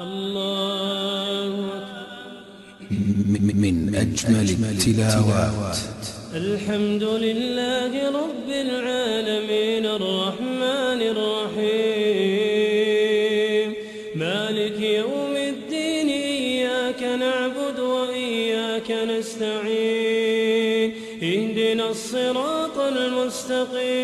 الله من أجمل التلاوات. الحمد لله رب العالمين الرحمن الرحيم. مالك يوم الدين إياك نعبد وإياك نستعين. اهدنا الصراط المستقيم.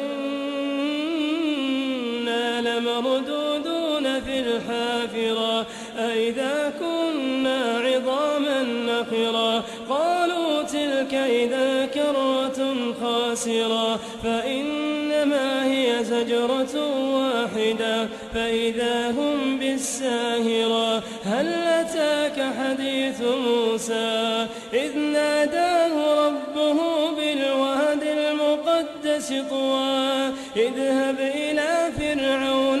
إنا لمردودون في الحافرة أئذا كنا عظاما نخرا قالوا تلك إذا كرة خاسرة فإنما هي زجرة واحدة فإذا هم بالساهرة هل أتاك حديث موسى؟ إذ ناداه ربه بالواد المقدس طوى اذهب إلى فرعون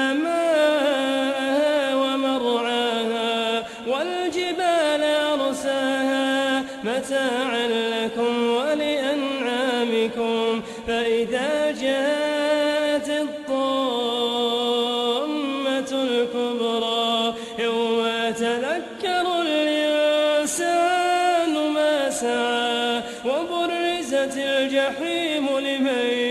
متاعا لكم ولأنعامكم فإذا جاءت الطامة الكبرى يوم يتذكر الإنسان ما سعى وبرزت الجحيم لمن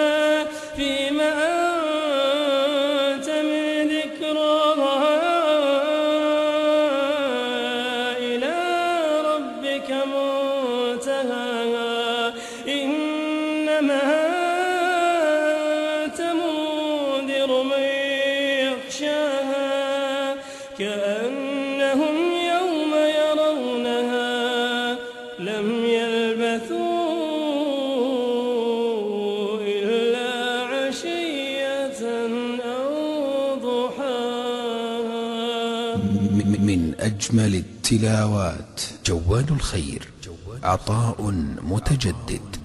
كأنهم يوم يرونها لم يلبثوا إلا عشية أو ضحاها. من أجمل التلاوات جوال الخير عطاء متجدد.